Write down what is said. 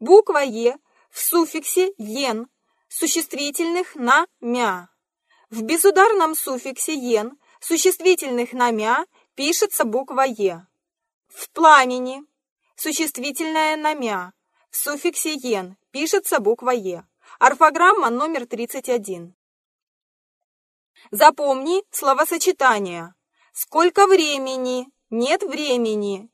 Буква «е» в суффиксе «ен» существительных на «мя». В безударном суффиксе «ен» существительных на «мя» пишется буква «е». В пламени существительное на «мя» в суффиксе «ен» пишется буква «е». Орфограмма номер 31. Запомни словосочетание. Сколько времени? Нет времени.